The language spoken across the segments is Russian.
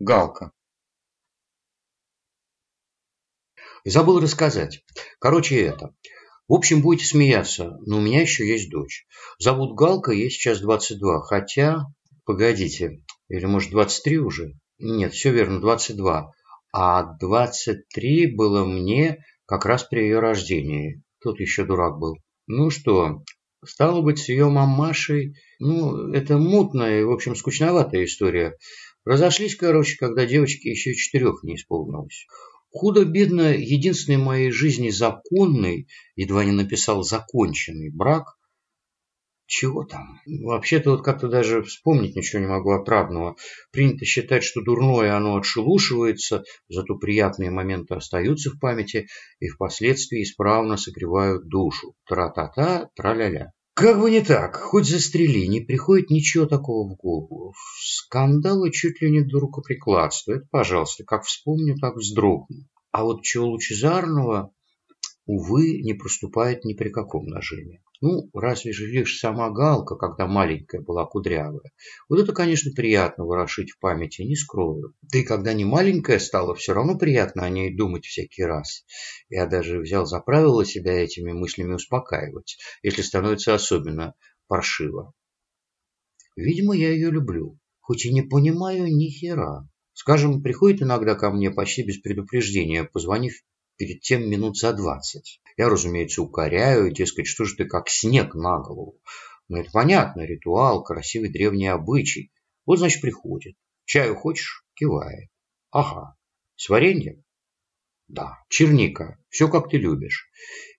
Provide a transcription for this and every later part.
Галка. Забыл рассказать. Короче, это. В общем, будете смеяться, но у меня еще есть дочь. Зовут Галка, ей сейчас 22. Хотя, погодите, или может 23 уже? Нет, все верно, 22. А 23 было мне как раз при ее рождении. Тут еще дурак был. Ну что, стало быть, с ее мамашей... Ну, это мутная и, в общем, скучноватая история. Разошлись, короче, когда девочке еще четырех не исполнилось. Худо-бедно, единственный в моей жизни законный, едва не написал законченный брак. Чего там? Вообще-то вот как-то даже вспомнить ничего не могу отрадного. Принято считать, что дурное оно отшелушивается, зато приятные моменты остаются в памяти и впоследствии исправно согревают душу. Тра-та-та, тра-ля-ля. Как бы не так, хоть застрели, не приходит ничего такого в голову. Скандалы чуть ли не до рукоприкладства. Это, пожалуйста, как вспомню, так вздрогну. А вот чего лучезарного, увы, не проступает ни при каком нажиме. Ну, разве же лишь сама Галка, когда маленькая была кудрявая. Вот это, конечно, приятно ворошить в памяти, не скрою. Да и когда не маленькая стала, все равно приятно о ней думать всякий раз. Я даже взял за правило себя этими мыслями успокаивать, если становится особенно паршиво. Видимо, я ее люблю, хоть и не понимаю ни хера. Скажем, приходит иногда ко мне почти без предупреждения, позвонив перед тем минут за двадцать. Я, разумеется, укоряю, дескать, что же ты как снег на голову. Но это понятно, ритуал, красивый древний обычай. Вот, значит, приходит. Чаю хочешь? Кивает. Ага. С вареньем? Да. Черника. Все, как ты любишь.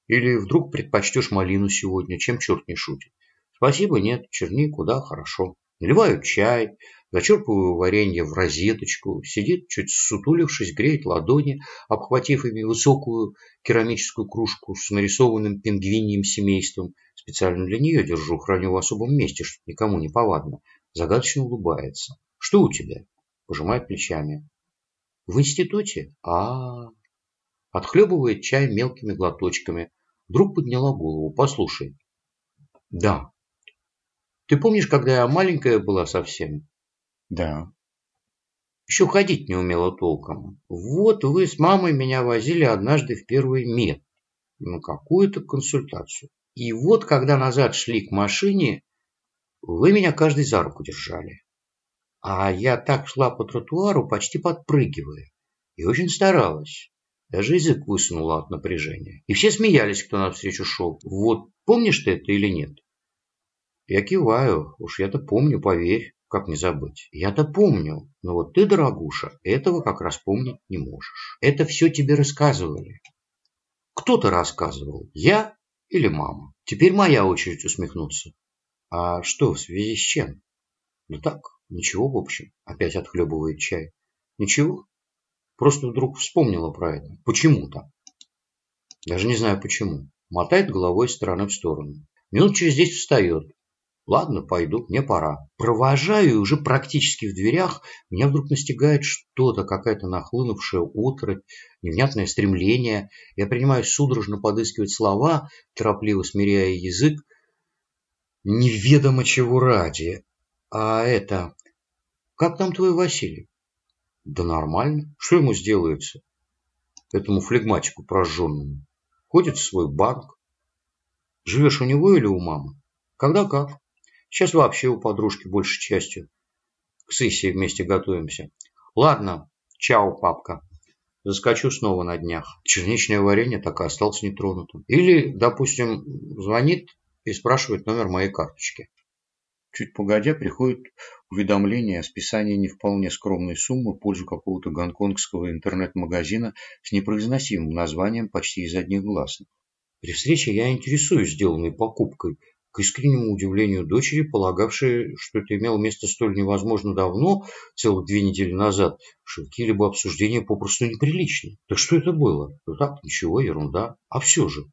Или вдруг предпочтешь малину сегодня, чем черт не шутит. Спасибо, нет. Чернику, да, хорошо. Наливаю чай, зачерпываю варенье в розеточку, сидит, чуть сутулившись, греет ладони, обхватив ими высокую керамическую кружку с нарисованным пингвиньим семейством. Специально для нее держу, храню в особом месте, чтобы никому не повадно. Загадочно улыбается. «Что у тебя?» Пожимает плечами. «В институте?» а, -а. Отхлебывает чай мелкими глоточками. Вдруг подняла голову. «Послушай». «Да». «Ты помнишь, когда я маленькая была совсем?» Да. Еще ходить не умела толком. Вот вы с мамой меня возили однажды в первый мед на какую-то консультацию. И вот, когда назад шли к машине, вы меня каждый за руку держали. А я так шла по тротуару, почти подпрыгивая. И очень старалась. Даже язык высунула от напряжения. И все смеялись, кто навстречу шел. Вот помнишь ты это или нет? Я киваю. Уж я-то помню, поверь. Как не забыть? Я-то помню, но вот ты, дорогуша, этого как раз помнить не можешь. Это все тебе рассказывали. Кто-то рассказывал, я или мама. Теперь моя очередь усмехнуться. А что, в связи с чем? Ну так, ничего в общем. Опять отхлебывает чай. Ничего. Просто вдруг вспомнила про это. Почему-то. Даже не знаю почему. Мотает головой из стороны в сторону. Минут через десять встает. Ладно, пойду, мне пора. Провожаю, и уже практически в дверях меня вдруг настигает что-то, какая-то нахлынувшая отрыбь, невнятное стремление. Я принимаюсь судорожно подыскивать слова, торопливо смиряя язык. Неведомо чего ради. А это... Как там твой Василий? Да нормально. Что ему сделается? Этому флегматику прожженному. Ходит в свой банк. Живешь у него или у мамы? Когда как. Сейчас вообще у подружки большей частью. К сессии вместе готовимся. Ладно, чао, папка. Заскочу снова на днях. Черничное варенье так и осталось нетронутым. Или, допустим, звонит и спрашивает номер моей карточки. Чуть погодя приходит уведомление о списании не вполне скромной суммы в пользу какого-то гонконгского интернет-магазина с непроизносимым названием почти из одних гласных. При встрече я интересуюсь сделанной покупкой, искреннему удивлению дочери, полагавшей, что это имело место столь невозможно давно, целых две недели назад, что какие-либо обсуждения попросту неприличны. Так что это было? Ну так, ничего, ерунда. А все же.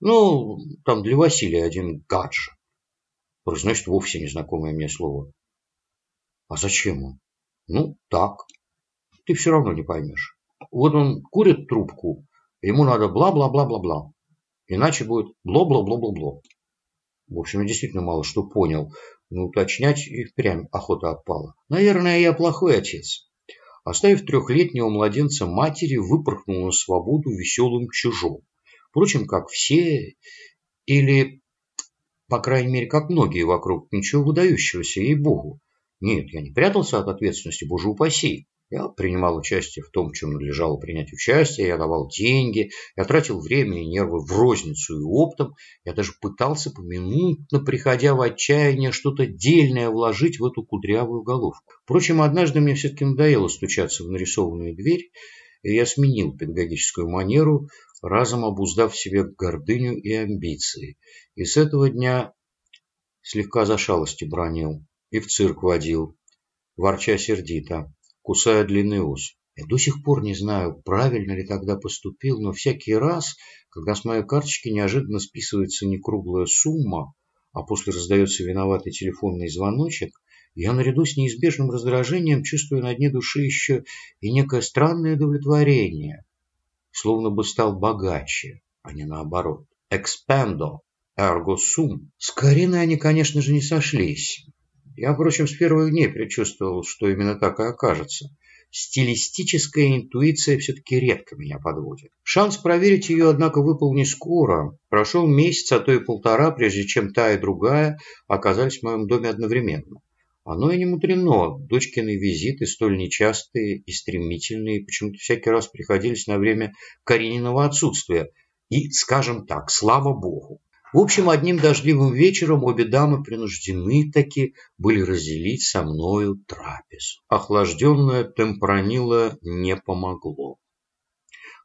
Ну, там для Василия один гаджет. Произносит вовсе незнакомое мне слово. А зачем он? Ну, так. Ты все равно не поймешь. Вот он курит трубку, ему надо бла-бла-бла-бла-бла. Иначе будет бло-бло-бло-бло-бло. В общем, я действительно мало что понял, но уточнять и впрямь охота отпала. Наверное, я плохой отец. оставив трехлетнего младенца матери, выпорхнул на свободу веселым чужом. Впрочем, как все, или, по крайней мере, как многие вокруг, ничего выдающегося, ей-богу. Нет, я не прятался от ответственности, боже упаси. Я принимал участие в том, чем надлежало принять участие, я давал деньги, я тратил время и нервы в розницу и оптом, я даже пытался поминутно, приходя в отчаяние, что-то дельное вложить в эту кудрявую головку. Впрочем, однажды мне все-таки надоело стучаться в нарисованную дверь, и я сменил педагогическую манеру, разом обуздав в себе гордыню и амбиции. И с этого дня слегка за шалости бронил и в цирк водил, ворча сердито кусая длинный ус. Я до сих пор не знаю, правильно ли тогда поступил, но всякий раз, когда с моей карточки неожиданно списывается не круглая сумма, а после раздается виноватый телефонный звоночек, я наряду с неизбежным раздражением чувствую на дне души еще и некое странное удовлетворение, словно бы стал богаче, а не наоборот. Экспендо, эрго сум. С Кариной они, конечно же, не сошлись. Я, впрочем, с первых дней предчувствовал, что именно так и окажется. Стилистическая интуиция все-таки редко меня подводит. Шанс проверить ее, однако, выпал не скоро. Прошел месяц, а то и полтора, прежде чем та и другая оказались в моем доме одновременно. Оно и не мудрено. Дочкины визиты, столь нечастые и стремительные, почему-то всякий раз приходились на время Карининого отсутствия. И, скажем так, слава богу. В общем, одним дождливым вечером обе дамы принуждены таки были разделить со мною трапезу. Охлажденное темпранило не помогло.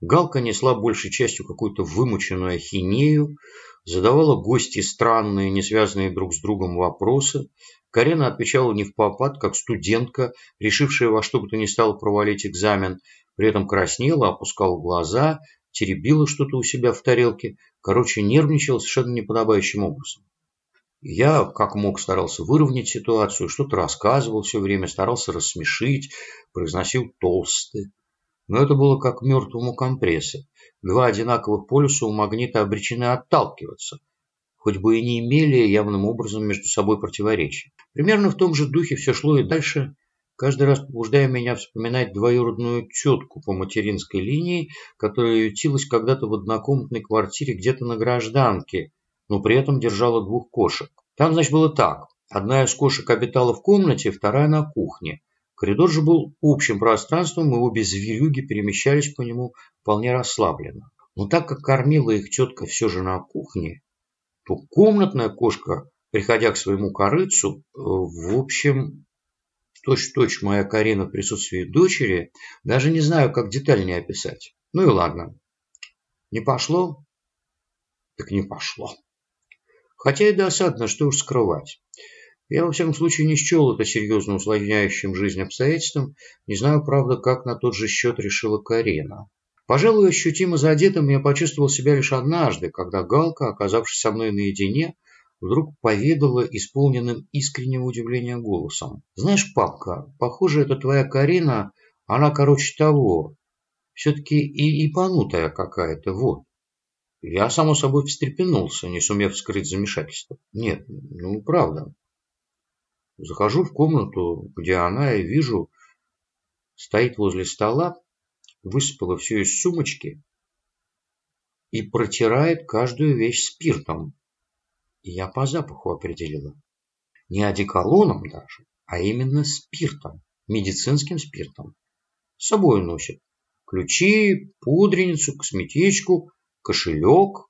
Галка несла большей частью какую-то вымученную ахинею, задавала гости странные, не связанные друг с другом вопросы. Карена отвечала не в попад, как студентка, решившая во что бы то ни стало провалить экзамен, при этом краснела, опускала глаза теребила что-то у себя в тарелке, короче, нервничала совершенно неподобающим образом. Я, как мог, старался выровнять ситуацию, что-то рассказывал все время, старался рассмешить, произносил толстые. Но это было как мертвому компрессы. Два одинаковых полюса у магнита обречены отталкиваться, хоть бы и не имели явным образом между собой противоречий. Примерно в том же духе все шло и дальше, каждый раз побуждая меня вспоминать двоюродную тетку по материнской линии, которая ютилась когда-то в однокомнатной квартире где-то на гражданке, но при этом держала двух кошек. Там, значит, было так. Одна из кошек обитала в комнате, вторая на кухне. Коридор же был общим пространством, и обе зверюги перемещались по нему вполне расслабленно. Но так как кормила их тетка все же на кухне, то комнатная кошка, приходя к своему корыцу, э, в общем, точь-в-точь моя Карина в присутствии дочери, даже не знаю, как детальнее описать. Ну и ладно. Не пошло? Так не пошло. Хотя и досадно, что уж скрывать. Я, во всяком случае, не счел это серьезно усложняющим жизнь обстоятельством. Не знаю, правда, как на тот же счет решила Карина. Пожалуй, ощутимо задетым я почувствовал себя лишь однажды, когда Галка, оказавшись со мной наедине, вдруг поведала исполненным искреннего удивления голосом. «Знаешь, папка, похоже, это твоя Карина, она, короче, того, все-таки и ипанутая какая-то, вот». Я, само собой, встрепенулся, не сумев скрыть замешательство. Нет, ну, правда. Захожу в комнату, где она, и вижу, стоит возле стола, высыпала все из сумочки и протирает каждую вещь спиртом. Я по запаху определила. Не одеколоном даже, а именно спиртом, медицинским спиртом. С собой носит. Ключи, пудреницу, косметичку, кошелек.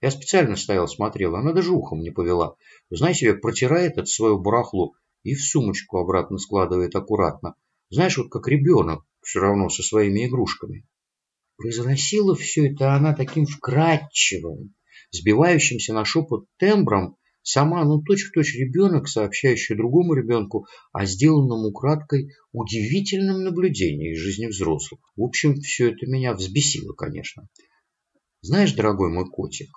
Я специально стоял, смотрел, она даже ухом не повела. Знаешь, себе протирает это свою барахло и в сумочку обратно складывает аккуратно. Знаешь, вот как ребенок, все равно со своими игрушками. Произносила все это она таким вкрадчивым, сбивающимся на шепот тембром, сама, ну, точь-в-точь ребенок, сообщающий другому ребенку о сделанном украдкой удивительном наблюдении из жизни взрослых. В общем, все это меня взбесило, конечно. Знаешь, дорогой мой котик,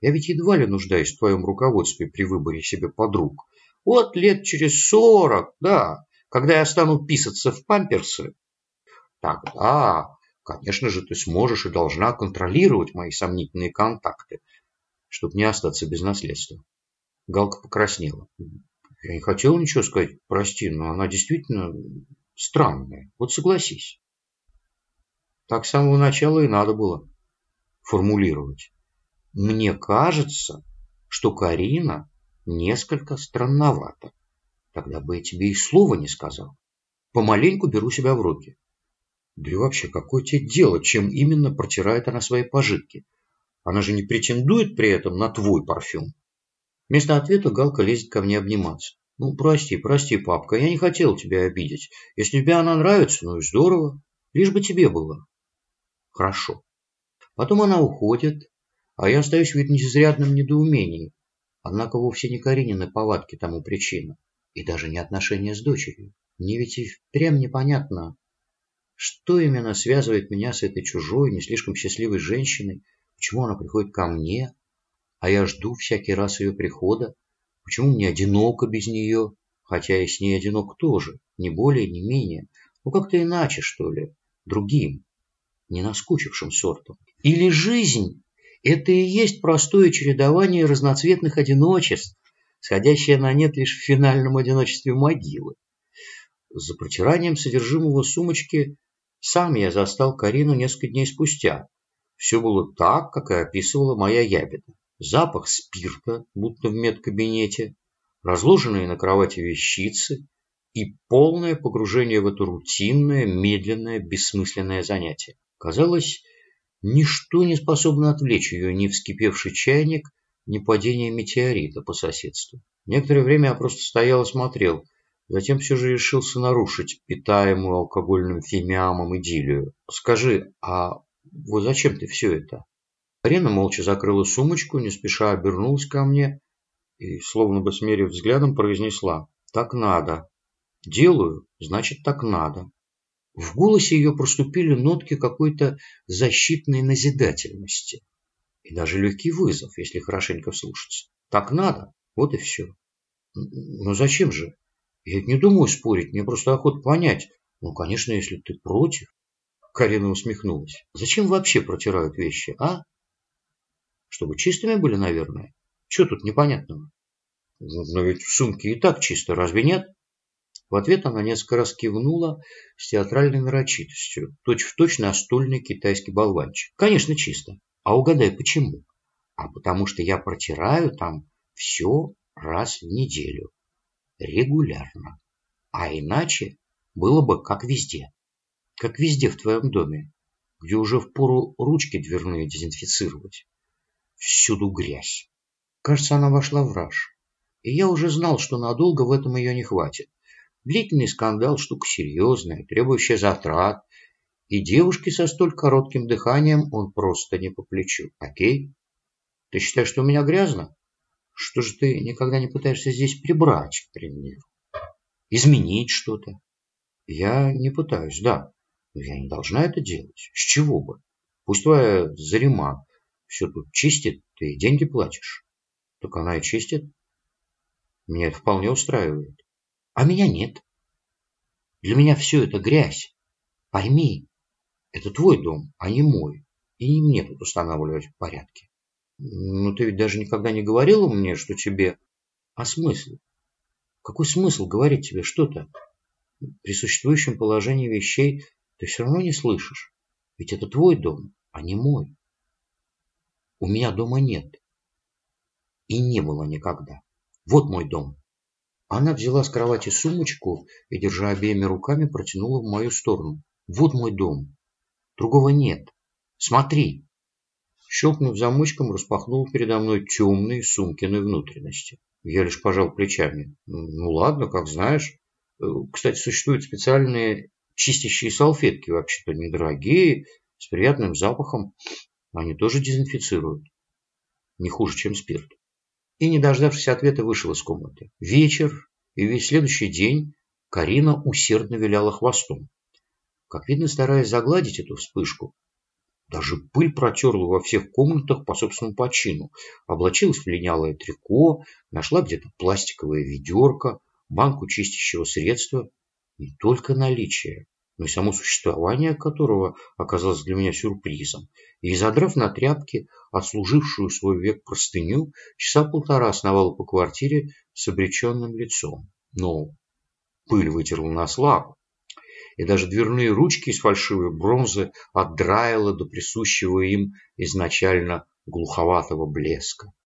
я ведь едва ли нуждаюсь в твоем руководстве при выборе себе подруг. Вот лет через сорок, да, когда я стану писаться в памперсы, тогда, конечно же, ты сможешь и должна контролировать мои сомнительные контакты чтобы не остаться без наследства. Галка покраснела. Я не хотел ничего сказать, прости, но она действительно странное, вот согласись. Так с самого начала и надо было формулировать. Мне кажется, что Карина несколько странновата. Тогда бы я тебе и слова не сказал. Помаленьку беру себя в руки. Да и вообще, какое тебе дело, чем именно протирает она свои пожитки? Она же не претендует при этом на твой парфюм. Вместо ответа Галка лезет ко мне обниматься. Ну, прости, прости, папка, я не хотел тебя обидеть. Если тебе она нравится, ну и здорово. Лишь бы тебе было. Хорошо. Потом она уходит, а я остаюсь в изрядном недоумении. Однако вовсе не Каринины повадки тому причина. И даже не отношения с дочерью. Мне ведь и впрямь непонятно, что именно связывает меня с этой чужой, не слишком счастливой женщиной, почему она приходит ко мне, а я жду всякий раз ее прихода, почему мне одиноко без нее, хотя и с ней одинок тоже, не более, не менее, ну как-то иначе, что ли, другим, не наскучившим сортом. Или жизнь – это и есть простое чередование разноцветных одиночеств, сходящее на нет лишь в финальном одиночестве могилы. За протиранием содержимого сумочки сам я застал Карину несколько дней спустя. Все было так, как и описывала моя ябеда. Запах спирта, будто в медкабинете, разложенные на кровати вещицы и полное погружение в это рутинное, медленное, бессмысленное занятие. Казалось, ничто не способно отвлечь ее ни вскипевший чайник, ни падение метеорита по соседству. Некоторое время я просто стоял и смотрел, Затем все же решился нарушить питаемую алкогольным фимиамом идиллию. «Скажи, а вот зачем ты все это?» Арена молча закрыла сумочку, не спеша обернулась ко мне и, словно бы смерив взглядом, произнесла «Так надо». «Делаю, значит, так надо». В голосе ее проступили нотки какой-то защитной назидательности и даже легкий вызов, если хорошенько вслушаться. «Так надо, вот и все». «Но зачем же?» Я не думаю спорить, мне просто охот понять. Ну, конечно, если ты против. Карина усмехнулась. Зачем вообще протирают вещи, а? Чтобы чистыми были, наверное. Что тут непонятного? Но ведь в сумке и так чисто, разве нет? В ответ она несколько раз кивнула с театральной нарочитостью, точь-в-точь настольный китайский болванчик. Конечно, чисто. А угадай, почему? А потому что я протираю там все раз в неделю регулярно. А иначе было бы как везде. Как везде в твоем доме, где уже впору ручки дверные дезинфицировать. Всюду грязь. Кажется, она вошла в раж. И я уже знал, что надолго в этом ее не хватит. Длительный скандал – штука серьезная, требующая затрат. И девушке со столь коротким дыханием он просто не по плечу. Окей? Ты считаешь, что у меня грязно? Что же ты никогда не пытаешься здесь прибрать, к примеру? Изменить что-то? Я не пытаюсь, да. Но я не должна это делать. С чего бы? Пусть твоя зарима все тут чистит, ты деньги платишь. Так она и чистит. Меня это вполне устраивает. А меня нет. Для меня все это грязь. Пойми, это твой дом, а не мой. И не мне тут устанавливать порядки. Ну, ты ведь даже никогда не говорила мне, что тебе... А смысл? Какой смысл говорить тебе что-то? При существующем положении вещей ты все равно не слышишь. Ведь это твой дом, а не мой. У меня дома нет. И не было никогда. Вот мой дом. Она взяла с кровати сумочку и, держа обеими руками, протянула в мою сторону. Вот мой дом. Другого нет. Смотри. Щелкнув замочком, распахнул передо мной темные сумкины внутренности. Я лишь пожал плечами. Ну ладно, как знаешь. Э, кстати, существуют специальные чистящие салфетки, вообще-то недорогие, с приятным запахом. Они тоже дезинфицируют. Не хуже, чем спирт. И, не дождавшись ответа, вышел из комнаты. Вечер и весь следующий день Карина усердно виляла хвостом. Как видно, стараясь загладить эту вспышку, даже пыль протерла во всех комнатах по собственному почину. Облачилась в линялое трико, нашла где-то пластиковое ведерко, банку чистящего средства. Не только наличие, но и само существование которого оказалось для меня сюрпризом. И, задрав на тряпке отслужившую свой век простыню, часа полтора основала по квартире с обреченным лицом. Но пыль вытерла на славу. и даже дверные ручки из фальшивой бронзы отдраила до присущего им изначально глуховатого блеска.